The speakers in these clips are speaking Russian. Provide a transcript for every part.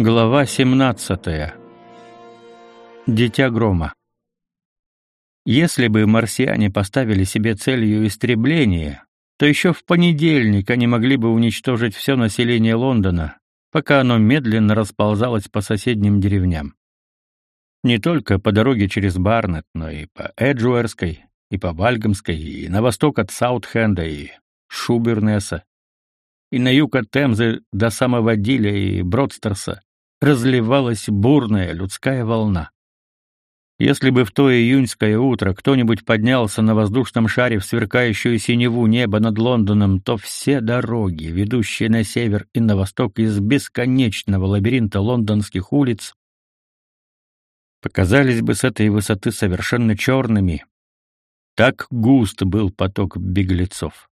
Глава 17. Дитя грома. Если бы марсиане поставили себе целью истребление, то еще в понедельник они могли бы уничтожить все население Лондона, пока оно медленно расползалось по соседним деревням. Не только по дороге через Барнетт, но и по Эджуэрской, и по Вальгамской, и на восток от Саутхенда и Шубернеса, и на юг от Темзы до самого Диля и Бродстерса разливалась бурная людская волна. Если бы в то июньское утро кто-нибудь поднялся на воздушном шаре в сверкающую синеву неба над Лондоном, то все дороги, ведущие на север и на восток из бесконечного лабиринта лондонских улиц, показались бы с этой высоты совершенно черными. Так густ был поток беглецов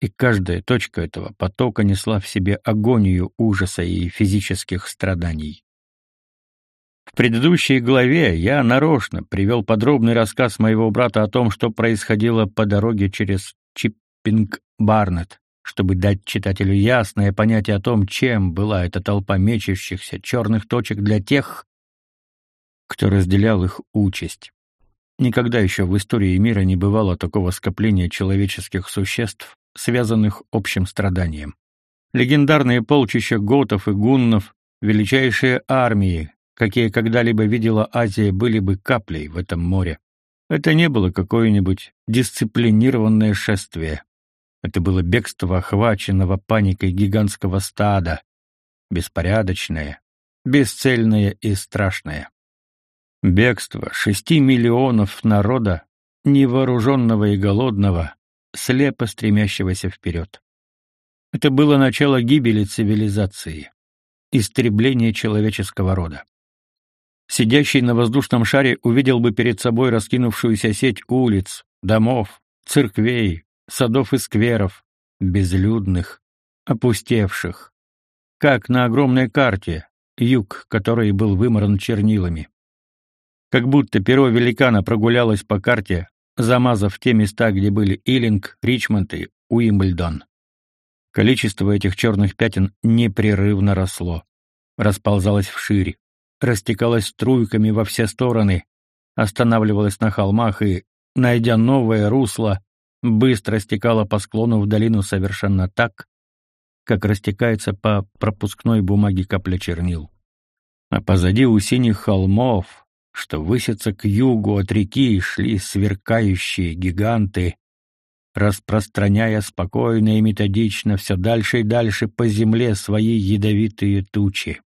и каждая точка этого потока несла в себе агонию ужаса и физических страданий. В предыдущей главе я нарочно привел подробный рассказ моего брата о том, что происходило по дороге через Чиппинг-Барнетт, чтобы дать читателю ясное понятие о том, чем была эта толпа мечущихся черных точек для тех, кто разделял их участь. Никогда еще в истории мира не бывало такого скопления человеческих существ, связанных общим страданием. Легендарные полчища готов и гуннов, величайшие армии, какие когда-либо видела Азия, были бы каплей в этом море. Это не было какое-нибудь дисциплинированное шествие. Это было бегство охваченного паникой гигантского стада, беспорядочное, бесцельное и страшное. Бегство шести миллионов народа, невооруженного и голодного, слепо стремящегося вперед. Это было начало гибели цивилизации, истребления человеческого рода. Сидящий на воздушном шаре увидел бы перед собой раскинувшуюся сеть улиц, домов, церквей, садов и скверов, безлюдных, опустевших, как на огромной карте, юг, который был вымаран чернилами. Как будто перо великана прогулялось по карте, замазав те места, где были Иллинг, Ричмонд и Уимблдон. Количество этих черных пятен непрерывно росло, расползалось вширь, растекалось струйками во все стороны, останавливалось на холмах и, найдя новое русло, быстро стекало по склону в долину совершенно так, как растекается по пропускной бумаге капля чернил. А позади у синих холмов, что высятся к югу от реки, шли сверкающие гиганты, распространяя спокойно и методично все дальше и дальше по земле свои ядовитые тучи,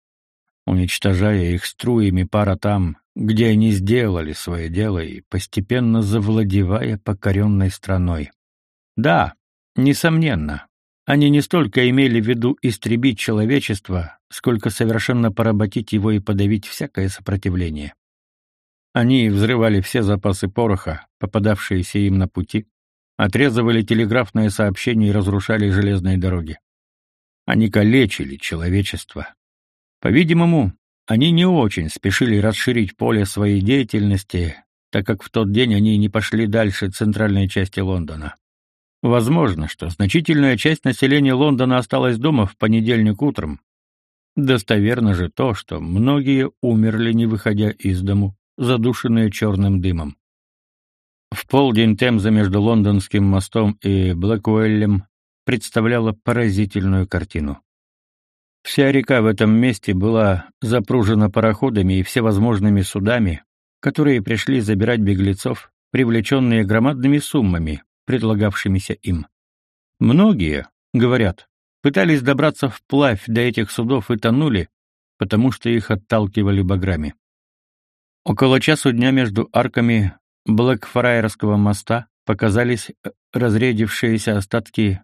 уничтожая их струями пара там, где они сделали свое дело и постепенно завладевая покоренной страной. Да, несомненно, они не столько имели в виду истребить человечество, сколько совершенно поработить его и подавить всякое сопротивление. Они взрывали все запасы пороха, попадавшиеся им на пути, отрезывали телеграфные сообщения и разрушали железные дороги. Они калечили человечество. По-видимому, они не очень спешили расширить поле своей деятельности, так как в тот день они не пошли дальше центральной части Лондона. Возможно, что значительная часть населения Лондона осталась дома в понедельник утром. Достоверно же то, что многие умерли, не выходя из дому задушенные черным дымом. В полдень Темза между Лондонским мостом и Блэкуэллем представляла поразительную картину. Вся река в этом месте была запружена пароходами и всевозможными судами, которые пришли забирать беглецов, привлеченные громадными суммами, предлагавшимися им. Многие, говорят, пытались добраться вплавь до этих судов и тонули, потому что их отталкивали баграми. Около часу дня между арками Блэкфрайерского моста показались э, разредившиеся остатки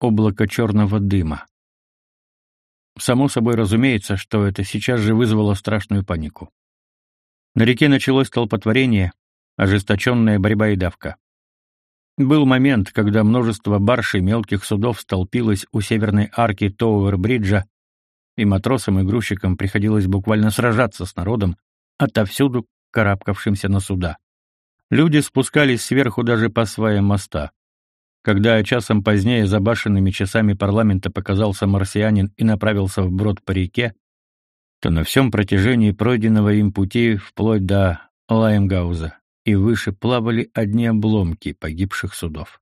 облака черного дыма. Само собой разумеется, что это сейчас же вызвало страшную панику. На реке началось столпотворение, ожесточенная борьба и давка. Был момент, когда множество барж и мелких судов столпилось у северной арки Тоуэр-бриджа, и матросам и грузчикам приходилось буквально сражаться с народом, отовсюду карабкавшимся на суда. Люди спускались сверху даже по сваям моста. Когда часом позднее за башенными часами парламента показался марсианин и направился вброд по реке, что на всем протяжении пройденного им пути вплоть до Лаймгауза и выше плавали одни обломки погибших судов.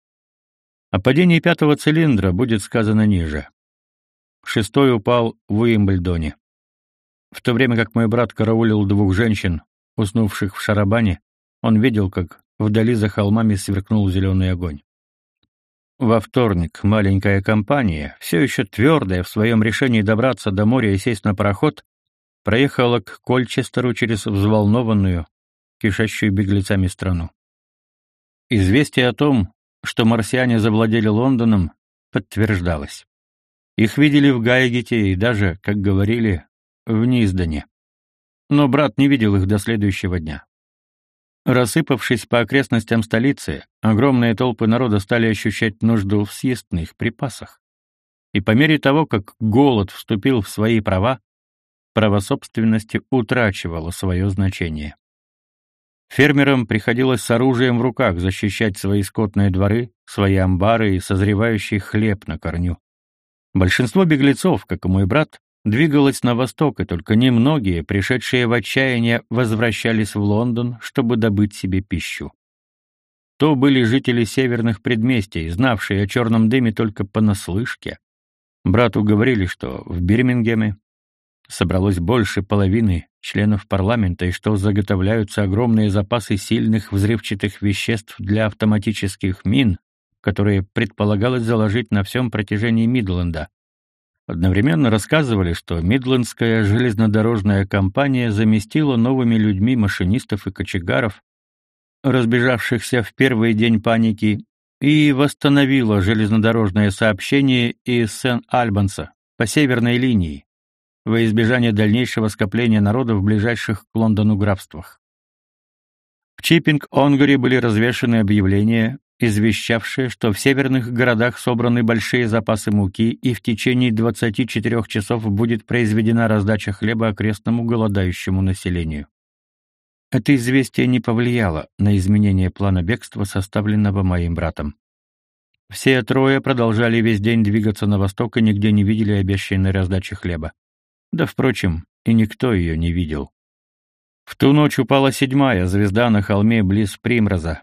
О падении пятого цилиндра будет сказано ниже. Шестой упал в Уимбльдоне. В то время как мой брат караулил двух женщин, уснувших в шарабане, он видел, как вдали за холмами сверкнул зеленый огонь. Во вторник маленькая компания, все еще твердая в своем решении добраться до моря и сесть на пароход, проехала к Кольчестеру через взволнованную, кишащую беглецами страну. Известие о том, что марсиане завладели Лондоном, подтверждалось. Их видели в Гайгете и даже, как говорили, в Низдане. Но брат не видел их до следующего дня. Рассыпавшись по окрестностям столицы, огромные толпы народа стали ощущать нужду в съестных припасах. И по мере того, как голод вступил в свои права, право собственности утрачивало свое значение. Фермерам приходилось с оружием в руках защищать свои скотные дворы, свои амбары и созревающий хлеб на корню. Большинство беглецов, как и мой брат, двигалось на восток, и только немногие, пришедшие в отчаяние, возвращались в Лондон, чтобы добыть себе пищу. То были жители северных предместий, знавшие о черном дыме только понаслышке. Брату говорили, что в Бирмингеме, собралось больше половины членов парламента и что заготовляются огромные запасы сильных взрывчатых веществ для автоматических мин, которые предполагалось заложить на всем протяжении Мидленда. Одновременно рассказывали, что Мидлендская железнодорожная компания заместила новыми людьми машинистов и кочегаров, разбежавшихся в первый день паники, и восстановила железнодорожное сообщение из Сен-Альбанса по северной линии, во избежание дальнейшего скопления народа в ближайших к Лондону графствах. В Чиппинг-Онгаре были развешаны объявления, извещавшие, что в северных городах собраны большие запасы муки и в течение 24 часов будет произведена раздача хлеба окрестному голодающему населению. Это известие не повлияло на изменение плана бегства, составленного моим братом. Все трое продолжали весь день двигаться на восток и нигде не видели обещанной раздачи хлеба. Да, впрочем, и никто ее не видел. В ту ночь упала седьмая звезда на холме близ Примроза.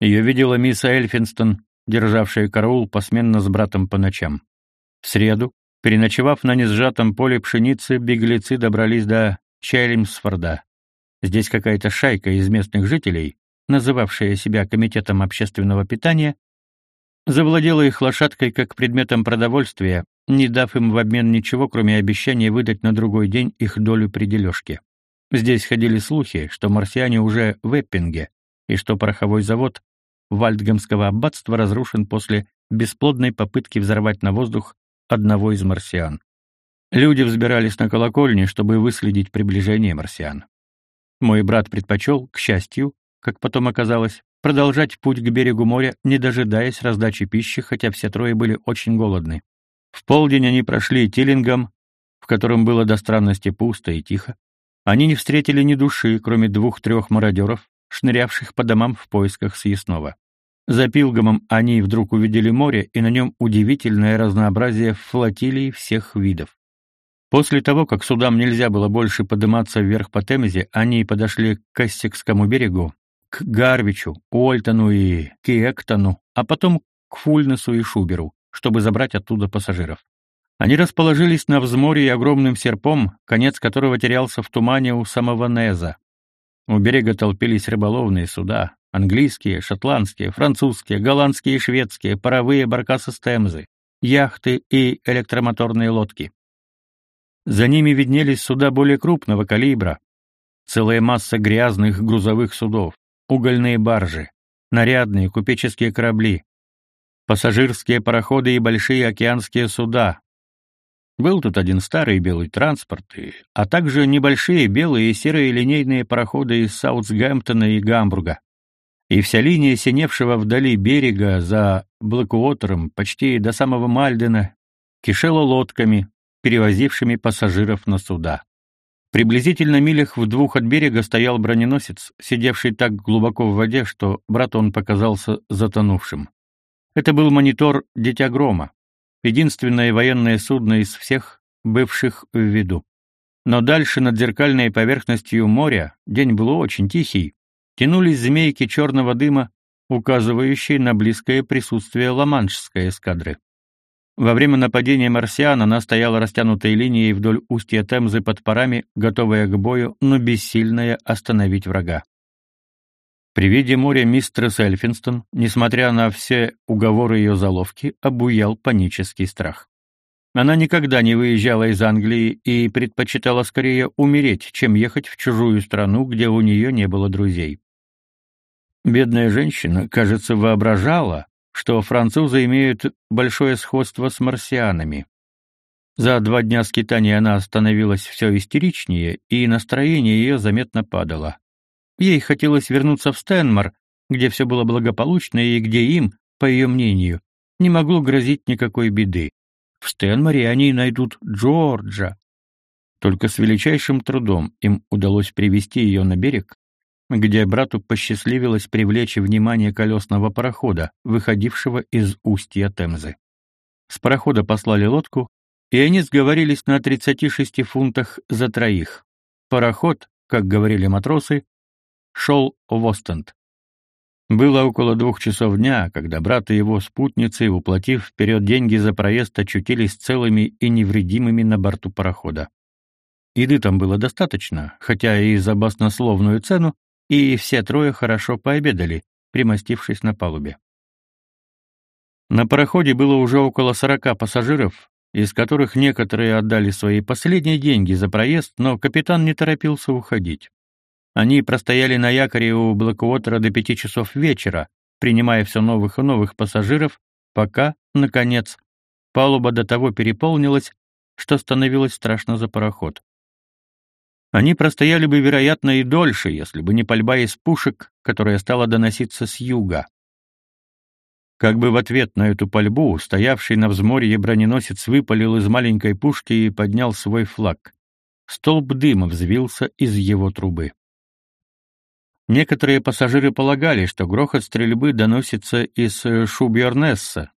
Ее видела мисс Эльфинстон, державшая караул посменно с братом по ночам. В среду, переночевав на несжатом поле пшеницы, беглецы добрались до Челимсфорда. Здесь какая-то шайка из местных жителей, называвшая себя комитетом общественного питания, завладела их лошадкой как предметом продовольствия не дав им в обмен ничего, кроме обещания выдать на другой день их долю при дележке. Здесь ходили слухи, что марсиане уже в Эппинге, и что пороховой завод Вальдгамского аббатства разрушен после бесплодной попытки взорвать на воздух одного из марсиан. Люди взбирались на колокольни, чтобы выследить приближение марсиан. Мой брат предпочел, к счастью, как потом оказалось, продолжать путь к берегу моря, не дожидаясь раздачи пищи, хотя все трое были очень голодны. В полдень они прошли Тиллингом, в котором было до странности пусто и тихо. Они не встретили ни души, кроме двух-трех мародеров, шнырявших по домам в поисках съестного. За Пилгомом они вдруг увидели море, и на нем удивительное разнообразие флотилий всех видов. После того, как судам нельзя было больше подниматься вверх по Темзе, они подошли к Кассекскому берегу, к Гарвичу, Уольтону и Киэктону, а потом к Фульнесу и Шуберу чтобы забрать оттуда пассажиров. Они расположились на взморье огромным серпом, конец которого терялся в тумане у самого Неза. У берега толпились рыболовные суда, английские, шотландские, французские, голландские и шведские, паровые баркасы с Темзы, яхты и электромоторные лодки. За ними виднелись суда более крупного калибра, целая масса грязных грузовых судов, угольные баржи, нарядные купеческие корабли, пассажирские пароходы и большие океанские суда. Был тут один старый белый транспорт, а также небольшие белые и серые линейные пароходы из Саутгемптона и Гамбурга. И вся линия синевшего вдали берега за Блэкуотером почти до самого Мальдена кишела лодками, перевозившими пассажиров на суда. Приблизительно милях в двух от берега стоял броненосец, сидевший так глубоко в воде, что брат он показался затонувшим. Это был монитор «Дитя Грома», единственное военное судно из всех, бывших в виду. Но дальше над зеркальной поверхностью моря день был очень тихий, тянулись змейки черного дыма, указывающие на близкое присутствие ламаншской эскадры. Во время нападения марсиан она стояла растянутой линией вдоль устья Темзы под парами, готовая к бою, но бессильная остановить врага. При виде моря мистерс Эльфинстон, несмотря на все уговоры ее заловки, обуял панический страх. Она никогда не выезжала из Англии и предпочитала скорее умереть, чем ехать в чужую страну, где у нее не было друзей. Бедная женщина, кажется, воображала, что французы имеют большое сходство с марсианами. За два дня скитания она становилась все истеричнее, и настроение ее заметно падало. Ей хотелось вернуться в Стэнмор, где все было благополучно и где им, по ее мнению, не могло грозить никакой беды. В Стэнморе они найдут Джорджа. Только с величайшим трудом им удалось привести ее на берег, где брату посчастливилось привлечь внимание колесного парохода, выходившего из устья Темзы. С парохода послали лодку, и они сговорились на 36 фунтах за троих. Пароход, как говорили матросы, шел в Остенд. Было около двух часов дня, когда брат и его спутницы, уплатив вперед деньги за проезд, очутились целыми и невредимыми на борту парохода. Еды там было достаточно, хотя и за баснословную цену, и все трое хорошо пообедали, примостившись на палубе. На пароходе было уже около сорока пассажиров, из которых некоторые отдали свои последние деньги за проезд, но капитан не торопился уходить. Они простояли на якоре у Блэквотера до пяти часов вечера, принимая все новых и новых пассажиров, пока, наконец, палуба до того переполнилась, что становилось страшно за пароход. Они простояли бы, вероятно, и дольше, если бы не пальба из пушек, которая стала доноситься с юга. Как бы в ответ на эту пальбу, стоявший на взморье броненосец выпалил из маленькой пушки и поднял свой флаг. Столб дыма взвился из его трубы. Некоторые пассажиры полагали, что грохот стрельбы доносится из Шубьернесса,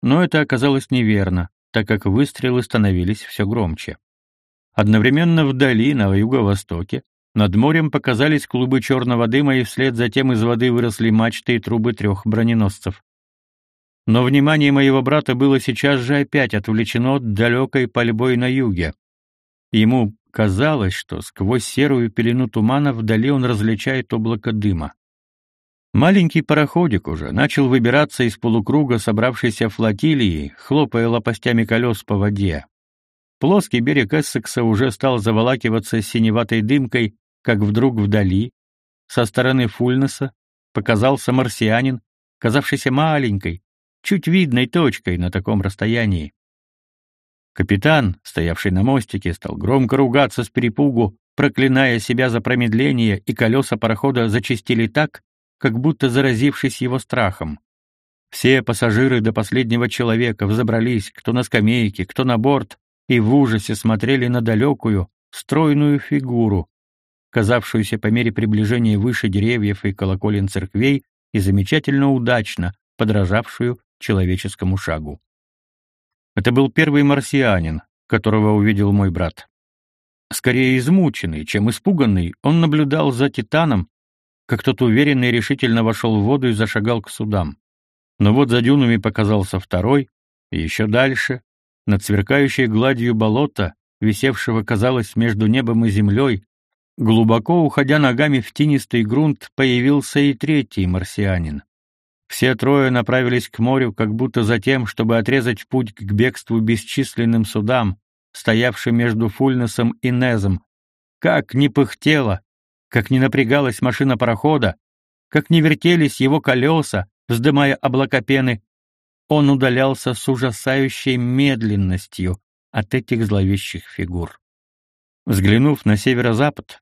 но это оказалось неверно, так как выстрелы становились все громче. Одновременно вдали, на юго-востоке, над морем показались клубы черного дыма, и вслед за тем из воды выросли мачты и трубы трех броненосцев. Но внимание моего брата было сейчас же опять отвлечено далекой пальбой на юге. Ему казалось, что сквозь серую пелену тумана вдали он различает облако дыма. Маленький пароходик уже начал выбираться из полукруга собравшейся флотилии, хлопая лопастями колес по воде. Плоский берег Эссекса уже стал заволакиваться синеватой дымкой, как вдруг вдали, со стороны Фульнеса, показался марсианин, казавшийся маленькой, чуть видной точкой на таком расстоянии. Капитан, стоявший на мостике, стал громко ругаться с перепугу, проклиная себя за промедление, и колеса парохода зачистили так, как будто заразившись его страхом. Все пассажиры до последнего человека взобрались, кто на скамейке, кто на борт, и в ужасе смотрели на далекую, стройную фигуру, казавшуюся по мере приближения выше деревьев и колоколен церквей и замечательно удачно подражавшую человеческому шагу. Это был первый марсианин, которого увидел мой брат. Скорее измученный, чем испуганный, он наблюдал за Титаном, как тот уверенно и решительно вошел в воду и зашагал к судам. Но вот за дюнами показался второй, и еще дальше, над сверкающей гладью болота, висевшего, казалось, между небом и землей, глубоко уходя ногами в тинистый грунт, появился и третий марсианин. Все трое направились к морю, как будто за тем, чтобы отрезать путь к бегству бесчисленным судам, стоявшим между Фульнесом и Незом. Как не пыхтела, как не напрягалась машина парохода, как не вертелись его колеса, вздымая облака пены, он удалялся с ужасающей медленностью от этих зловещих фигур. Взглянув на северо-запад,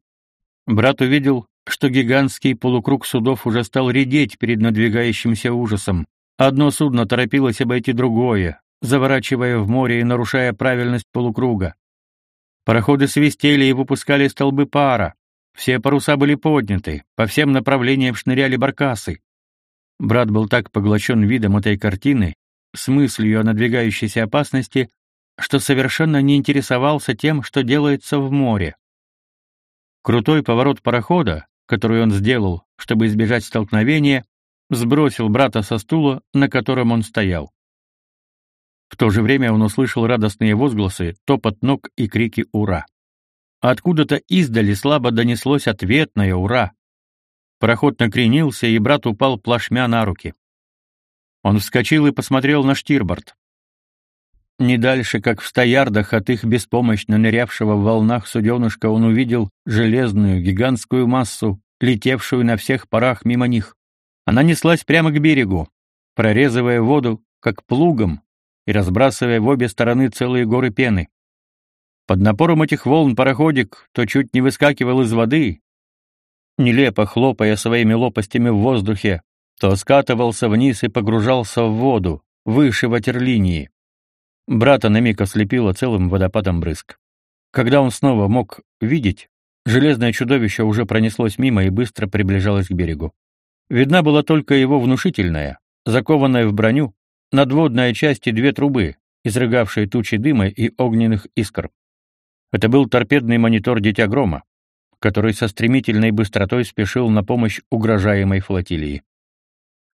брат увидел, что гигантский полукруг судов уже стал редеть перед надвигающимся ужасом. Одно судно торопилось обойти другое, заворачивая в море и нарушая правильность полукруга. Пароходы свистели и выпускали столбы пара. Все паруса были подняты, по всем направлениям шныряли баркасы. Брат был так поглощен видом этой картины, с мыслью о надвигающейся опасности, что совершенно не интересовался тем, что делается в море. Крутой поворот парохода, который он сделал, чтобы избежать столкновения, сбросил брата со стула, на котором он стоял. В то же время он услышал радостные возгласы, топот ног и крики «Ура!». Откуда-то издали слабо донеслось ответное «Ура!». Пароход накренился, и брат упал плашмя на руки. Он вскочил и посмотрел на штирборд. Не дальше, как в ста ярдах от их беспомощно нырявшего в волнах суденышка, он увидел железную гигантскую массу, летевшую на всех парах мимо них. Она неслась прямо к берегу, прорезывая воду, как плугом, и разбрасывая в обе стороны целые горы пены. Под напором этих волн пароходик то чуть не выскакивал из воды, нелепо хлопая своими лопастями в воздухе, то скатывался вниз и погружался в воду, выше ватерлинии. Брата на миг ослепило целым водопадом брызг. Когда он снова мог видеть, железное чудовище уже пронеслось мимо и быстро приближалось к берегу. Видна была только его внушительная, закованная в броню, надводная часть и две трубы, изрыгавшие тучи дыма и огненных искр. Это был торпедный монитор «Дитя Грома», который со стремительной быстротой спешил на помощь угрожаемой флотилии.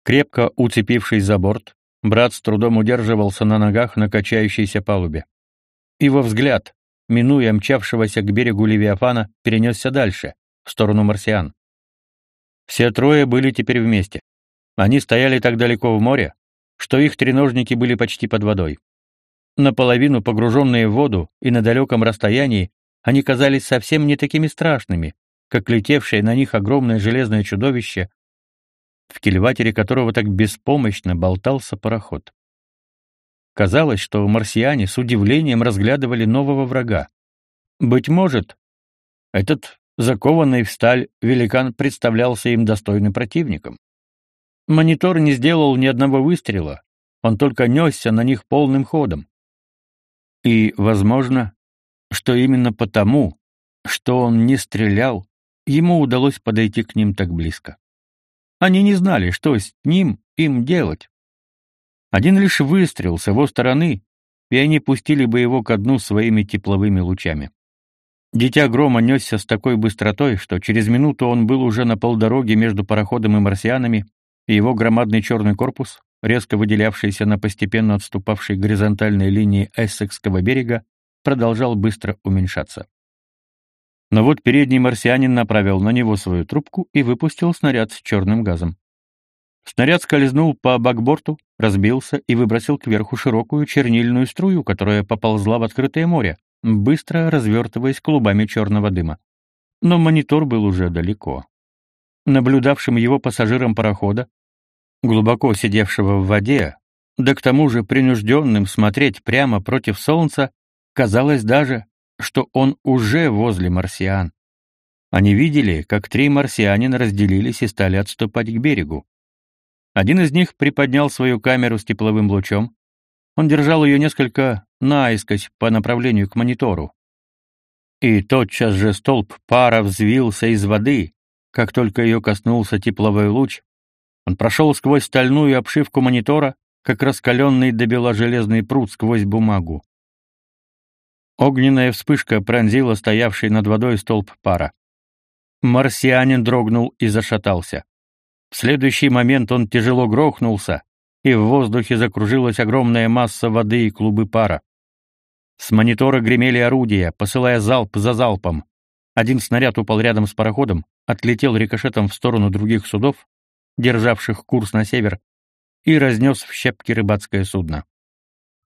Крепко уцепившись за борт, брат с трудом удерживался на ногах на качающейся палубе. Его взгляд, минуя мчавшегося к берегу Левиафана, перенесся дальше, в сторону марсиан. Все трое были теперь вместе. Они стояли так далеко в море, что их треножники были почти под водой. Наполовину погруженные в воду и на далеком расстоянии, они казались совсем не такими страшными, как летевшее на них огромное железное чудовище, в кильватере которого так беспомощно болтался пароход. Казалось, что марсиане с удивлением разглядывали нового врага. Быть может, этот закованный в сталь великан представлялся им достойным противником. Монитор не сделал ни одного выстрела, он только несся на них полным ходом. И, возможно, что именно потому, что он не стрелял, ему удалось подойти к ним так близко. Они не знали, что с ним им делать. Один лишь выстрел с его стороны, и они пустили бы его ко дну своими тепловыми лучами. Дитя грома несся с такой быстротой, что через минуту он был уже на полдороге между пароходом и марсианами, и его громадный черный корпус, резко выделявшийся на постепенно отступавшей горизонтальной линии Эссекского берега, продолжал быстро уменьшаться. Но вот передний марсианин направил на него свою трубку и выпустил снаряд с черным газом. Снаряд скользнул по бакборту, разбился и выбросил кверху широкую чернильную струю, которая поползла в открытое море, быстро развертываясь клубами черного дыма. Но монитор был уже далеко. Наблюдавшим его пассажирам парохода, глубоко сидевшего в воде, да к тому же принужденным смотреть прямо против солнца, казалось даже, что он уже возле марсиан. Они видели, как три марсианина разделились и стали отступать к берегу. Один из них приподнял свою камеру с тепловым лучом. Он держал ее несколько наискось по направлению к монитору. И тотчас же столб пара взвился из воды, как только ее коснулся тепловой луч, он прошел сквозь стальную обшивку монитора, как раскаленный до бела железный пруд сквозь бумагу. Огненная вспышка пронзила стоявший над водой столб пара. Марсианин дрогнул и зашатался. В следующий момент он тяжело грохнулся, и в воздухе закружилась огромная масса воды и клубы пара. С монитора гремели орудия, посылая залп за залпом. Один снаряд упал рядом с пароходом, отлетел рикошетом в сторону других судов, державших курс на север, и разнес в щепки рыбацкое судно.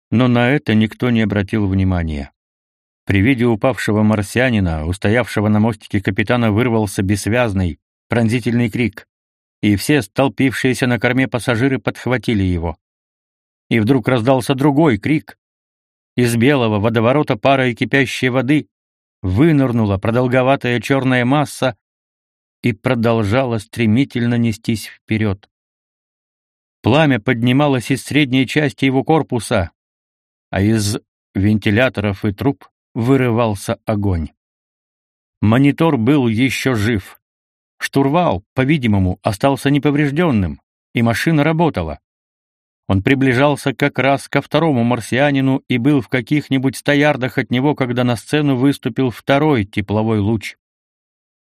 Но на это никто не обратил внимания. При виде упавшего марсианина, устоявшего на мостике капитана, вырвался бессвязный, пронзительный крик, и все столпившиеся на корме пассажиры подхватили его. И вдруг раздался другой крик. Из белого водоворота пара и кипящей воды вынырнула продолговатая черная масса и продолжала стремительно нестись вперед. Пламя поднималось из средней части его корпуса, а из вентиляторов и труб вырывался огонь. Монитор был еще жив. Штурвал, по-видимому, остался неповрежденным, и машина работала. Он приближался как раз ко второму марсианину и был в каких-нибудь ста ярдах от него, когда на сцену выступил второй тепловой луч.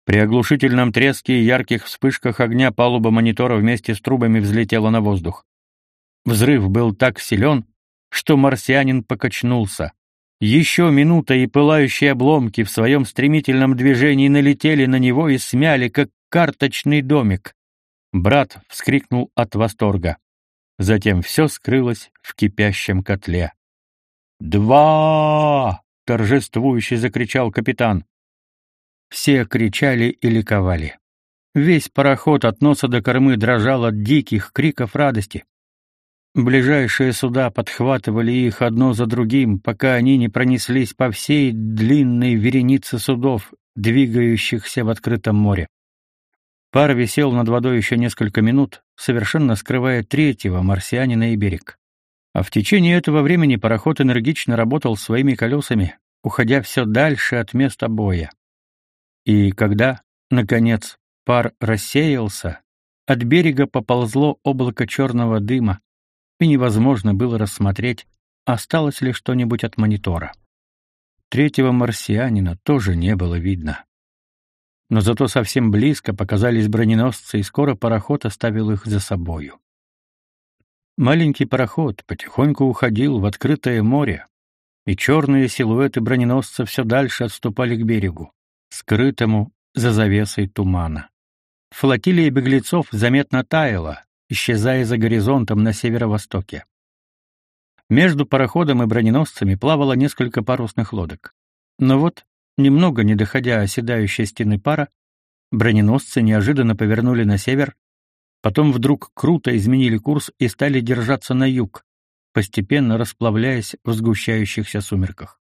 При оглушительном треске и ярких вспышках огня палуба монитора вместе с трубами взлетела на воздух. Взрыв был так силен, что марсианин покачнулся. Еще минута, и пылающие обломки в своем стремительном движении налетели на него и смяли, как карточный домик. Брат вскрикнул от восторга. Затем все скрылось в кипящем котле. «Два!» — торжествующе закричал капитан. Все кричали и ликовали. Весь пароход от носа до кормы дрожал от диких криков радости. Ближайшие суда подхватывали их одно за другим, пока они не пронеслись по всей длинной веренице судов, двигающихся в открытом море. Пар висел над водой еще несколько минут, совершенно скрывая третьего марсианина и берег. А в течение этого времени пароход энергично работал своими колесами, уходя все дальше от места боя. И когда, наконец, пар рассеялся, от берега поползло облако черного дыма, и невозможно было рассмотреть, осталось ли что-нибудь от монитора. Третьего марсианина тоже не было видно но зато совсем близко показались броненосцы, и скоро пароход оставил их за собою. Маленький пароход потихоньку уходил в открытое море, и черные силуэты броненосца все дальше отступали к берегу, скрытому за завесой тумана. Флотилия беглецов заметно таяла, исчезая за горизонтом на северо-востоке. Между пароходом и броненосцами плавало несколько парусных лодок. Но вот Немного не доходя оседающей стены пара, броненосцы неожиданно повернули на север, потом вдруг круто изменили курс и стали держаться на юг, постепенно расплавляясь в сгущающихся сумерках.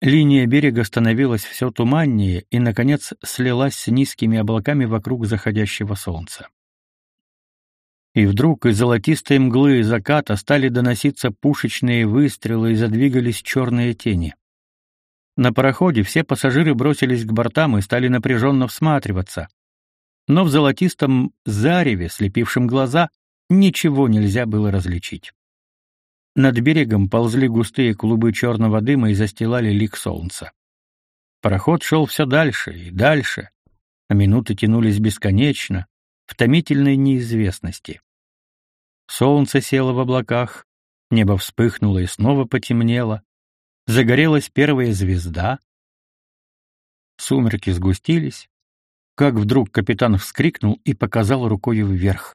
Линия берега становилась все туманнее и, наконец, слилась с низкими облаками вокруг заходящего солнца. И вдруг из золотистой мглы заката стали доноситься пушечные выстрелы и задвигались черные тени. На пароходе все пассажиры бросились к бортам и стали напряженно всматриваться. Но в золотистом зареве, слепившем глаза, ничего нельзя было различить. Над берегом ползли густые клубы черного дыма и застилали лик солнца. Пароход шел все дальше и дальше, а минуты тянулись бесконечно, в томительной неизвестности. Солнце село в облаках, небо вспыхнуло и снова потемнело, загорелась первая звезда. Сумерки сгустились, как вдруг капитан вскрикнул и показал рукой вверх.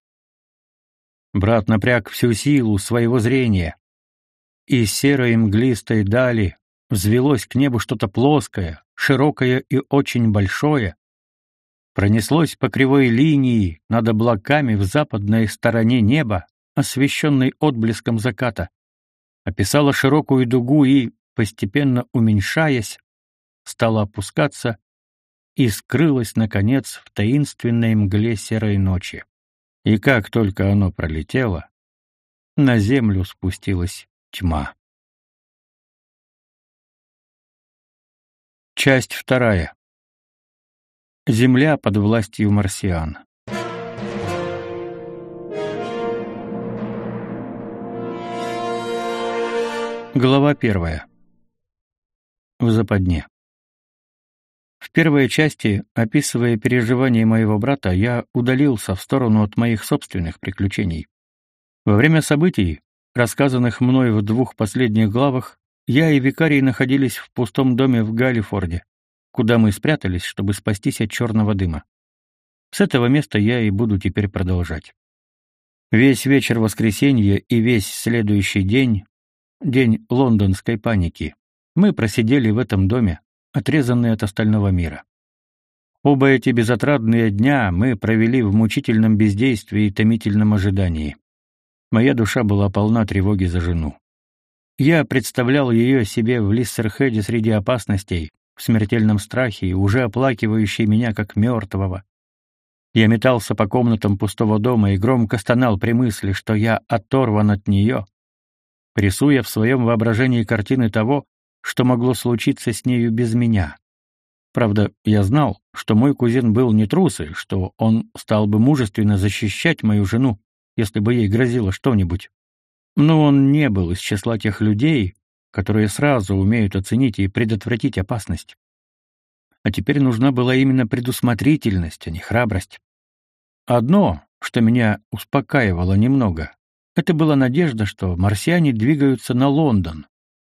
Брат напряг всю силу своего зрения. И серой мглистой дали взвелось к небу что-то плоское, широкое и очень большое. Пронеслось по кривой линии над облаками в западной стороне неба, освещенной отблеском заката. Описало широкую дугу и, постепенно уменьшаясь, стала опускаться и скрылась, наконец, в таинственной мгле серой ночи. И как только оно пролетело, на землю спустилась тьма. Часть вторая. Земля под властью марсиан. Глава первая в западне. В первой части, описывая переживания моего брата, я удалился в сторону от моих собственных приключений. Во время событий, рассказанных мной в двух последних главах, я и викарий находились в пустом доме в Галлифорде, куда мы спрятались, чтобы спастись от черного дыма. С этого места я и буду теперь продолжать. Весь вечер воскресенья и весь следующий день — день лондонской паники. Мы просидели в этом доме, отрезанные от остального мира. Оба эти безотрадные дня мы провели в мучительном бездействии и томительном ожидании. Моя душа была полна тревоги за жену. Я представлял ее себе в Лиссерхеде среди опасностей, в смертельном страхе и уже оплакивающей меня как мертвого. Я метался по комнатам пустого дома и громко стонал при мысли, что я оторван от нее, рисуя в своем воображении картины того, что могло случиться с нею без меня. Правда, я знал, что мой кузен был не трус и что он стал бы мужественно защищать мою жену, если бы ей грозило что-нибудь. Но он не был из числа тех людей, которые сразу умеют оценить и предотвратить опасность. А теперь нужна была именно предусмотрительность, а не храбрость. Одно, что меня успокаивало немного, это была надежда, что марсиане двигаются на Лондон,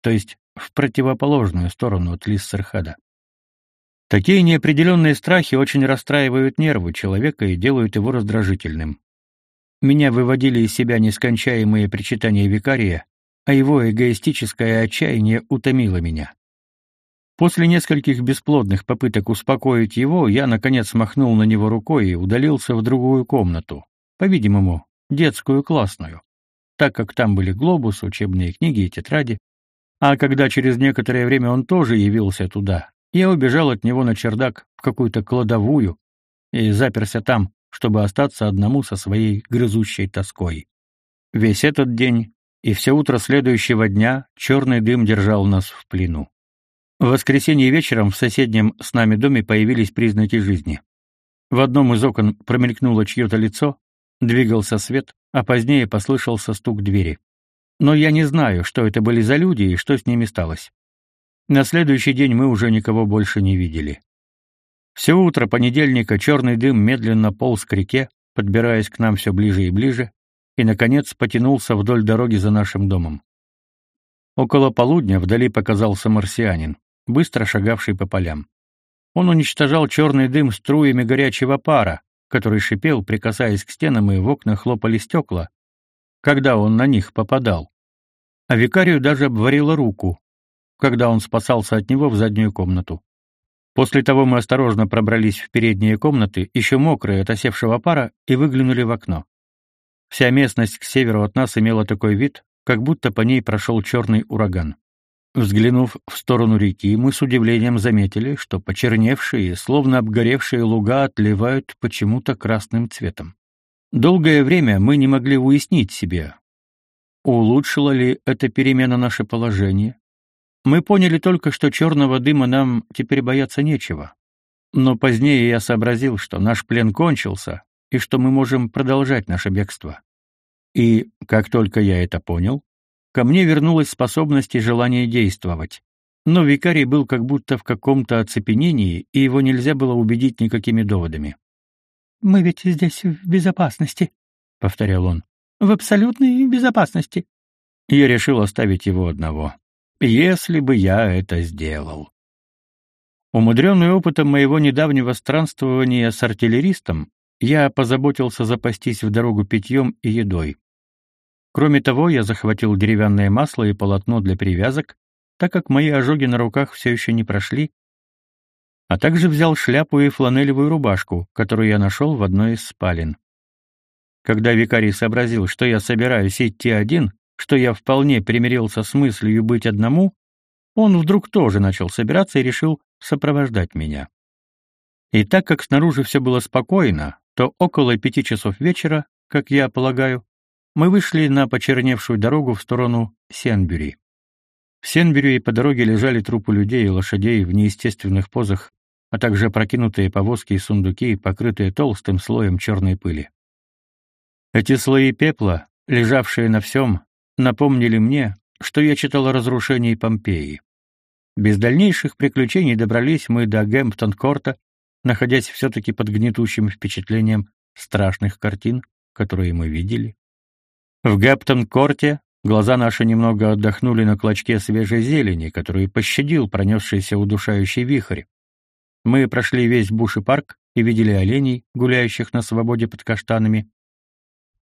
то есть в противоположную сторону от Лиссерхада. Такие неопределенные страхи очень расстраивают нервы человека и делают его раздражительным. Меня выводили из себя нескончаемые причитания викария, а его эгоистическое отчаяние утомило меня. После нескольких бесплодных попыток успокоить его, я наконец махнул на него рукой и удалился в другую комнату, по-видимому, детскую классную, так как там были глобус, учебные книги и тетради. А когда через некоторое время он тоже явился туда, я убежал от него на чердак в какую-то кладовую и заперся там, чтобы остаться одному со своей грызущей тоской. Весь этот день и все утро следующего дня черный дым держал нас в плену. В воскресенье вечером в соседнем с нами доме появились признаки жизни. В одном из окон промелькнуло чье-то лицо, двигался свет, а позднее послышался стук двери. Но я не знаю, что это были за люди и что с ними сталось. На следующий день мы уже никого больше не видели. Все утро понедельника черный дым медленно полз к реке, подбираясь к нам все ближе и ближе, и, наконец, потянулся вдоль дороги за нашим домом. Около полудня вдали показался марсианин быстро шагавший по полям. Он уничтожал черный дым струями горячего пара, который шипел, прикасаясь к стенам, и в окна хлопали стекла, когда он на них попадал. А викарию даже обварило руку, когда он спасался от него в заднюю комнату. После того мы осторожно пробрались в передние комнаты, еще мокрые от осевшего пара, и выглянули в окно. Вся местность к северу от нас имела такой вид, как будто по ней прошел черный ураган. Взглянув в сторону реки, мы с удивлением заметили, что почерневшие, словно обгоревшие луга отливают почему-то красным цветом. Долгое время мы не могли уяснить себе, улучшила ли эта перемена наше положение. Мы поняли только, что черного дыма нам теперь бояться нечего. Но позднее я сообразил, что наш плен кончился и что мы можем продолжать наше бегство. И, как только я это понял, Ко мне вернулась способность и желание действовать. Но викарий был как будто в каком-то оцепенении, и его нельзя было убедить никакими доводами. «Мы ведь здесь в безопасности», — повторял он. «В абсолютной безопасности». Я решил оставить его одного. Если бы я это сделал. Умудренный опытом моего недавнего странствования с артиллеристом, я позаботился запастись в дорогу питьем и едой. Кроме того, я захватил деревянное масло и полотно для перевязок, так как мои ожоги на руках все еще не прошли, а также взял шляпу и фланелевую рубашку, которую я нашел в одной из спален. Когда викарий сообразил, что я собираюсь идти один, что я вполне примирился с мыслью быть одному, он вдруг тоже начал собираться и решил сопровождать меня. И так как снаружи все было спокойно, то около пяти часов вечера, как я полагаю, мы вышли на почерневшую дорогу в сторону Сенбюри. В Сенбюри по дороге лежали трупы людей и лошадей в неестественных позах, а также прокинутые повозки и сундуки, покрытые толстым слоем черной пыли. Эти слои пепла, лежавшие на всем, напомнили мне, что я читал о разрушении Помпеи. Без дальнейших приключений добрались мы до Гэмптон-корта, находясь все-таки под гнетущим впечатлением страшных картин, которые мы видели. В Гэптон-корте глаза наши немного отдохнули на клочке свежей зелени, который пощадил пронесшийся удушающий вихрь. Мы прошли весь Буш-парк и видели оленей, гуляющих на свободе под каштанами,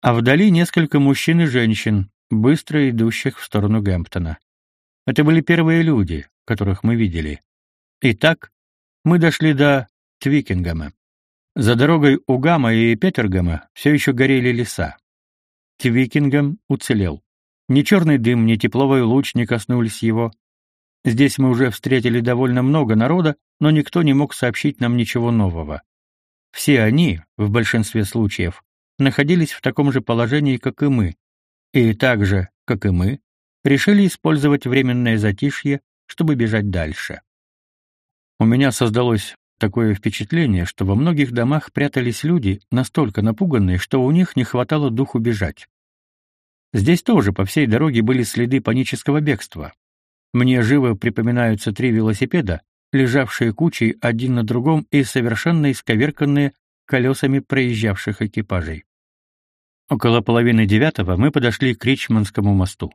а вдали несколько мужчин и женщин, быстро идущих в сторону Гэмптона. Это были первые люди, которых мы видели. Итак, мы дошли до Твикингема. За дорогой у Гама и Петергама все еще горели леса. Твикингем уцелел. Ни черный дым, ни тепловой луч не коснулись его. Здесь мы уже встретили довольно много народа, но никто не мог сообщить нам ничего нового. Все они, в большинстве случаев, находились в таком же положении, как и мы, и так же, как и мы, решили использовать временное затишье, чтобы бежать дальше. У меня создалось такое впечатление, что во многих домах прятались люди, настолько напуганные, что у них не хватало духу бежать. Здесь тоже по всей дороге были следы панического бегства. Мне живо припоминаются три велосипеда, лежавшие кучей один на другом и совершенно исковерканные колесами проезжавших экипажей. Около половины девятого мы подошли к Ричмондскому мосту.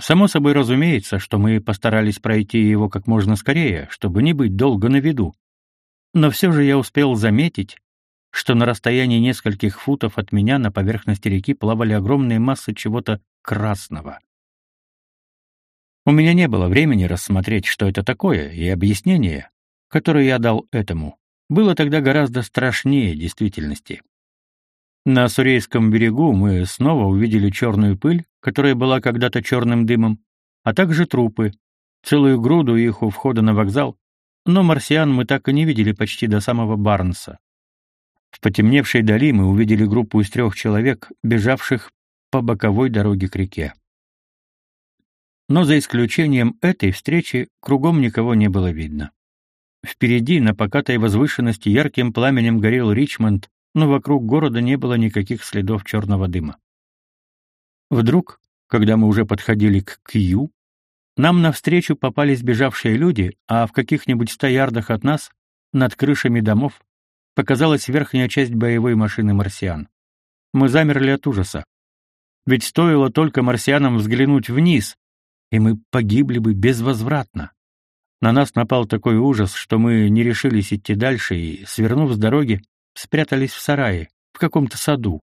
Само собой разумеется, что мы постарались пройти его как можно скорее, чтобы не быть долго на виду. Но все же я успел заметить, что на расстоянии нескольких футов от меня на поверхности реки плавали огромные массы чего-то красного. У меня не было времени рассмотреть, что это такое, и объяснение, которое я дал этому, было тогда гораздо страшнее действительности. На Сурейском берегу мы снова увидели черную пыль, которая была когда-то черным дымом, а также трупы, целую груду их у входа на вокзал, но марсиан мы так и не видели почти до самого Барнса. В потемневшей дали мы увидели группу из трех человек, бежавших по боковой дороге к реке. Но за исключением этой встречи кругом никого не было видно. Впереди, на покатой возвышенности, ярким пламенем горел Ричмонд, но вокруг города не было никаких следов черного дыма. Вдруг, когда мы уже подходили к Кью, нам навстречу попались бежавшие люди, а в каких-нибудь ста ярдах от нас, над крышами домов, показалась верхняя часть боевой машины марсиан. Мы замерли от ужаса. Ведь стоило только марсианам взглянуть вниз, и мы погибли бы безвозвратно. На нас напал такой ужас, что мы не решились идти дальше и, свернув с дороги, спрятались в сарае, в каком-то саду.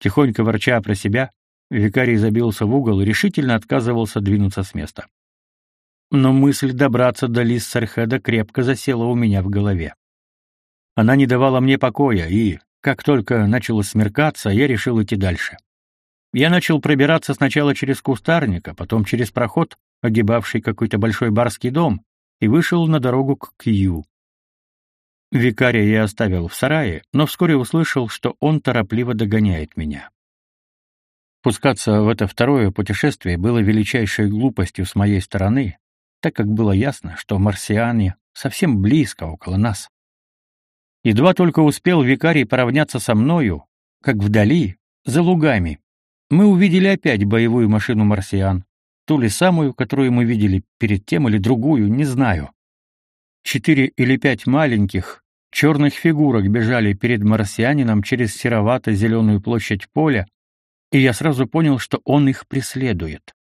Тихонько ворча про себя, викарий забился в угол и решительно отказывался двинуться с места. Но мысль добраться до Лиссархеда крепко засела у меня в голове. Она не давала мне покоя, и, как только начало смеркаться, я решил идти дальше. Я начал пробираться сначала через кустарник, а потом через проход, огибавший какой-то большой барский дом, и вышел на дорогу к Кью. Викария я оставил в сарае, но вскоре услышал, что он торопливо догоняет меня. Пускаться в это второе путешествие было величайшей глупостью с моей стороны, так как было ясно, что марсиане совсем близко около нас. Едва только успел викарий поравняться со мною, как вдали, за лугами, мы увидели опять боевую машину марсиан, ту ли самую, которую мы видели перед тем или другую, не знаю. Четыре или пять маленьких, черных фигурок бежали перед марсианином через серовато-зеленую площадь поля, и я сразу понял, что он их преследует.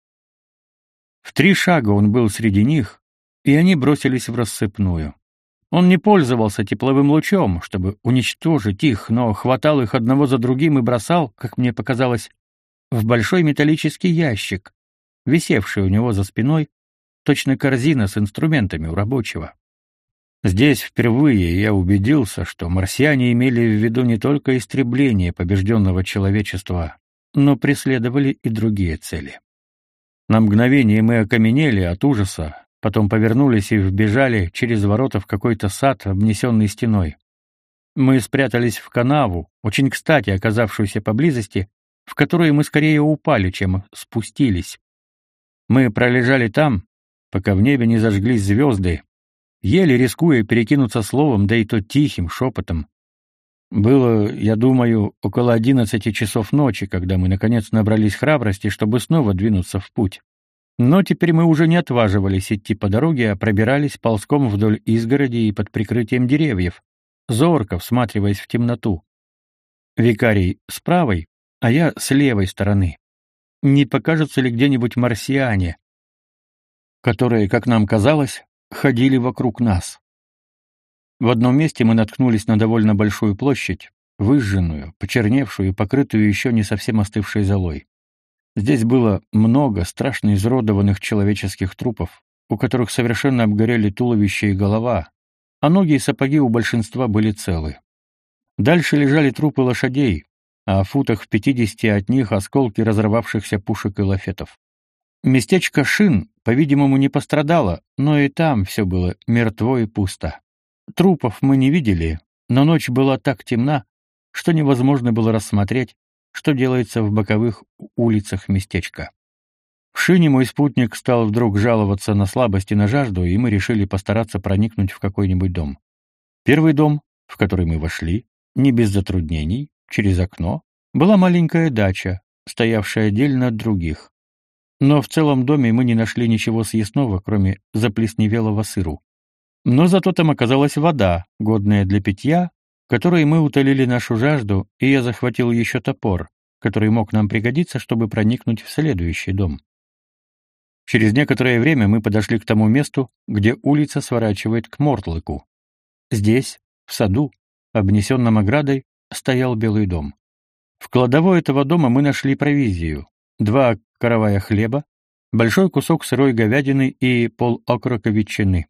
В три шага он был среди них, и они бросились в рассыпную. Он не пользовался тепловым лучом, чтобы уничтожить их, но хватал их одного за другим и бросал, как мне показалось, в большой металлический ящик, висевший у него за спиной, точно корзина с инструментами у рабочего. Здесь впервые я убедился, что марсиане имели в виду не только истребление побежденного человечества, но преследовали и другие цели. На мгновение мы окаменели от ужаса, потом повернулись и вбежали через ворота в какой-то сад, обнесенный стеной. Мы спрятались в канаву, очень кстати оказавшуюся поблизости, в которую мы скорее упали, чем спустились. Мы пролежали там, пока в небе не зажглись звезды, еле рискуя перекинуться словом, да и то тихим шепотом. Было, я думаю, около одиннадцати часов ночи, когда мы наконец набрались храбрости, чтобы снова двинуться в путь. Но теперь мы уже не отваживались идти по дороге, а пробирались ползком вдоль изгороди и под прикрытием деревьев, зорко всматриваясь в темноту. Викарий с правой, а я с левой стороны. Не покажутся ли где-нибудь марсиане, которые, как нам казалось, ходили вокруг нас? В одном месте мы наткнулись на довольно большую площадь, выжженную, почерневшую и покрытую еще не совсем остывшей золой. Здесь было много страшно изродованных человеческих трупов, у которых совершенно обгорели туловище и голова, а ноги и сапоги у большинства были целы. Дальше лежали трупы лошадей, а в футах в пятидесяти от них осколки разорвавшихся пушек и лафетов. Местечко Шин, по-видимому, не пострадало, но и там все было мертво и пусто. Трупов мы не видели, но ночь была так темна, что невозможно было рассмотреть, что делается в боковых улицах местечка. В шине мой спутник стал вдруг жаловаться на слабость и на жажду, и мы решили постараться проникнуть в какой-нибудь дом. Первый дом, в который мы вошли, не без затруднений, через окно, была маленькая дача, стоявшая отдельно от других. Но в целом доме мы не нашли ничего съестного, кроме заплесневелого сыру. Но зато там оказалась вода, годная для питья, которой мы утолили нашу жажду, и я захватил еще топор, который мог нам пригодиться, чтобы проникнуть в следующий дом. Через некоторое время мы подошли к тому месту, где улица сворачивает к Мортлыку. Здесь, в саду, обнесенном оградой, стоял Белый дом. В кладовой этого дома мы нашли провизию, два каравая хлеба, большой кусок сырой говядины и пол окорока ветчины.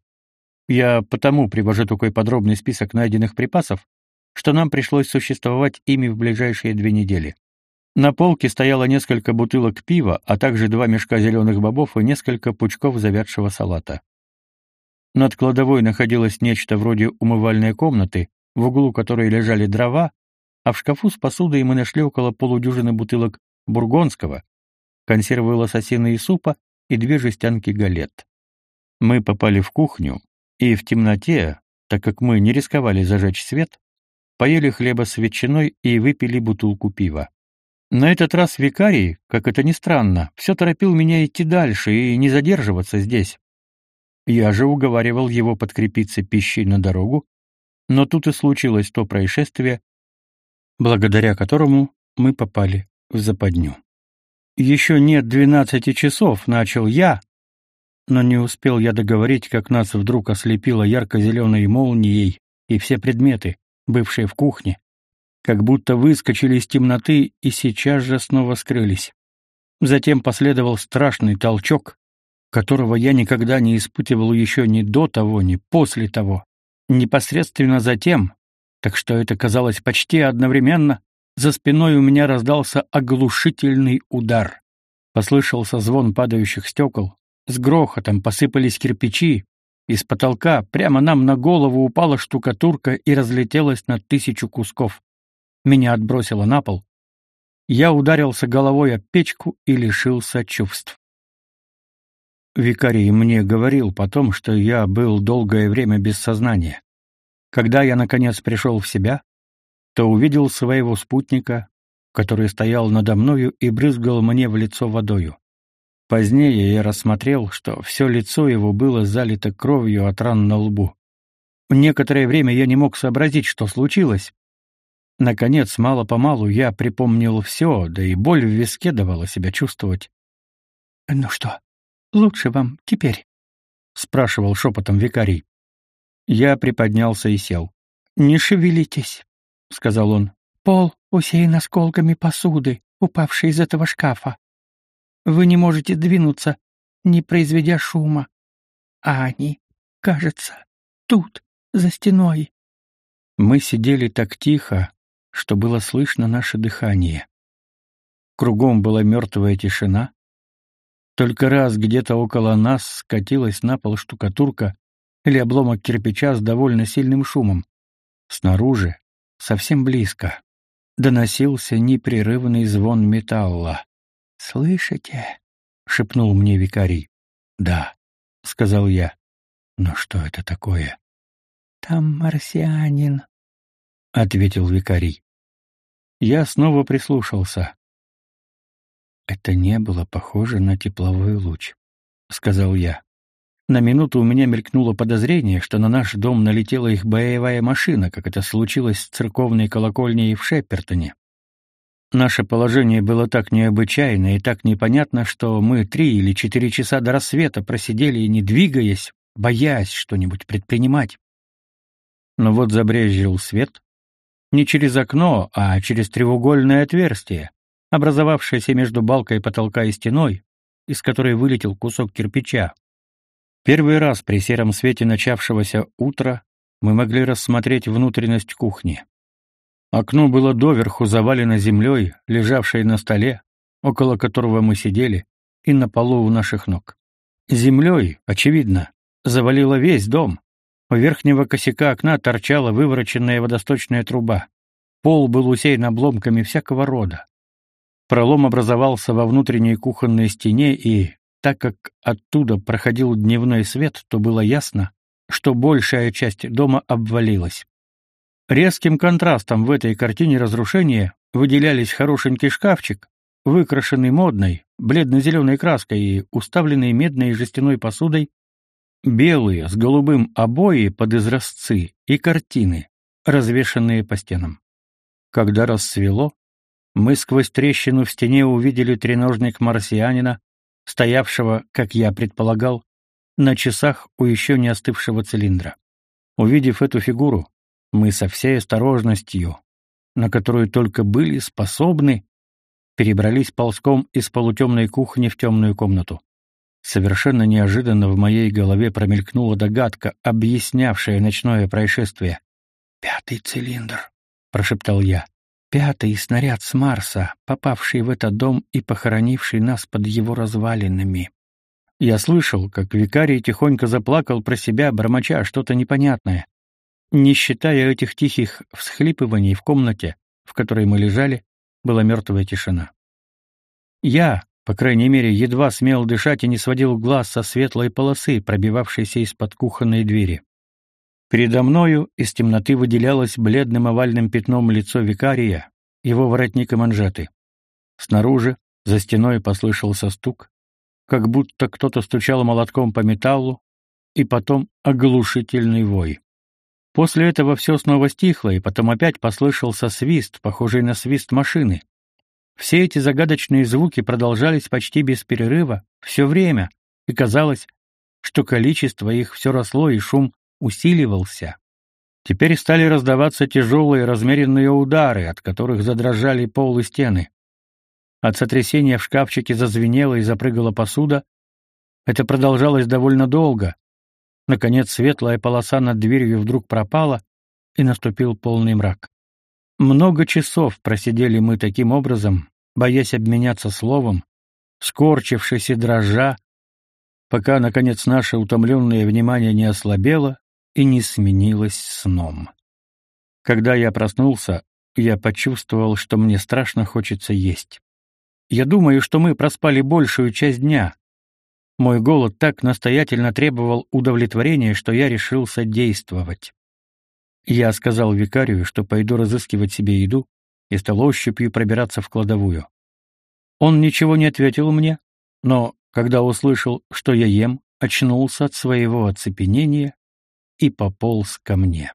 Я потому привожу такой подробный список найденных припасов, что нам пришлось существовать ими в ближайшие две недели. На полке стояло несколько бутылок пива, а также два мешка зеленых бобов и несколько пучков завядшего салата. Над кладовой находилось нечто вроде умывальной комнаты, в углу которой лежали дрова, а в шкафу с посудой мы нашли около полудюжины бутылок бургонского, консервы лососины и супа и две жестянки галет. Мы попали в кухню, и в темноте, так как мы не рисковали зажечь свет, поели хлеба с ветчиной и выпили бутылку пива. На этот раз викарий, как это ни странно, все торопил меня идти дальше и не задерживаться здесь. Я же уговаривал его подкрепиться пищей на дорогу, но тут и случилось то происшествие, благодаря которому мы попали в западню. Еще нет двенадцати часов, начал я, но не успел я договорить, как нас вдруг ослепило ярко-зеленой молнией, и все предметы, бывшие в кухне, как будто выскочили из темноты и сейчас же снова скрылись. Затем последовал страшный толчок, которого я никогда не испытывал еще ни до того, ни после того. Непосредственно затем, так что это казалось почти одновременно, за спиной у меня раздался оглушительный удар. Послышался звон падающих стекол, с грохотом посыпались кирпичи, из потолка прямо нам на голову упала штукатурка и разлетелась на тысячу кусков. Меня отбросило на пол. Я ударился головой о печку и лишился чувств. Викарий мне говорил потом, что я был долгое время без сознания. Когда я наконец пришел в себя, то увидел своего спутника, который стоял надо мною и брызгал мне в лицо водою. Позднее я рассмотрел, что все лицо его было залито кровью от ран на лбу. Некоторое время я не мог сообразить, что случилось. Наконец, мало-помалу я припомнил все, да и боль в виске давала себя чувствовать. «Ну что, лучше вам теперь?» — спрашивал шепотом викарий. Я приподнялся и сел. «Не шевелитесь», — сказал он. «Пол усеян осколками посуды, упавшей из этого шкафа. Вы не можете двинуться, не произведя шума. А они, кажется, тут, за стеной. Мы сидели так тихо, что было слышно наше дыхание. Кругом была мертвая тишина. Только раз где-то около нас скатилась на пол штукатурка или обломок кирпича с довольно сильным шумом. Снаружи, совсем близко, доносился непрерывный звон металла. «Слышите?» — шепнул мне викарий. «Да», — сказал я. «Но что это такое?» «Там марсианин», — ответил викарий. Я снова прислушался. «Это не было похоже на тепловой луч», — сказал я. На минуту у меня мелькнуло подозрение, что на наш дом налетела их боевая машина, как это случилось с церковной колокольней в Шеппертоне. Наше положение было так необычайно и так непонятно, что мы три или четыре часа до рассвета просидели, не двигаясь, боясь что-нибудь предпринимать. Но вот забрезжил свет, не через окно, а через треугольное отверстие, образовавшееся между балкой потолка и стеной, из которой вылетел кусок кирпича. Первый раз при сером свете начавшегося утра мы могли рассмотреть внутренность кухни. Окно было доверху завалено землей, лежавшей на столе, около которого мы сидели, и на полу у наших ног. Землей, очевидно, завалило весь дом. У верхнего косяка окна торчала вывороченная водосточная труба. Пол был усеян обломками всякого рода. Пролом образовался во внутренней кухонной стене, и, так как оттуда проходил дневной свет, то было ясно, что большая часть дома обвалилась. Резким контрастом в этой картине разрушения выделялись хорошенький шкафчик, выкрашенный модной, бледно-зеленой краской и уставленный медной и жестяной посудой, белые с голубым обои под изразцы и картины, развешанные по стенам. Когда рассвело, мы сквозь трещину в стене увидели треножник марсианина, стоявшего, как я предполагал, на часах у еще не остывшего цилиндра. Увидев эту фигуру, мы со всей осторожностью, на которую только были способны, перебрались ползком из полутемной кухни в темную комнату. Совершенно неожиданно в моей голове промелькнула догадка, объяснявшая ночное происшествие. «Пятый цилиндр», — прошептал я. «Пятый снаряд с Марса, попавший в этот дом и похоронивший нас под его развалинами». Я слышал, как викарий тихонько заплакал про себя, бормоча что-то непонятное. Не считая этих тихих всхлипываний в комнате, в которой мы лежали, была мертвая тишина. Я, по крайней мере, едва смел дышать и не сводил глаз со светлой полосы, пробивавшейся из-под кухонной двери. Передо мною из темноты выделялось бледным овальным пятном лицо викария, его воротник и манжеты. Снаружи, за стеной послышался стук, как будто кто-то стучал молотком по металлу, и потом оглушительный вой. После этого все снова стихло, и потом опять послышался свист, похожий на свист машины. Все эти загадочные звуки продолжались почти без перерыва, все время, и казалось, что количество их все росло и шум усиливался. Теперь стали раздаваться тяжелые размеренные удары, от которых задрожали пол и стены. От сотрясения в шкафчике зазвенела и запрыгала посуда. Это продолжалось довольно долго. Наконец светлая полоса над дверью вдруг пропала, и наступил полный мрак. Много часов просидели мы таким образом, боясь обменяться словом, скорчившись и дрожа, пока, наконец, наше утомленное внимание не ослабело, и не сменилось сном. Когда я проснулся, я почувствовал, что мне страшно хочется есть. Я думаю, что мы проспали большую часть дня. Мой голод так настоятельно требовал удовлетворения, что я решился действовать. Я сказал викарию, что пойду разыскивать себе еду, и стал ощупью пробираться в кладовую. Он ничего не ответил мне, но, когда услышал, что я ем, очнулся от своего оцепенения и пополз ко мне.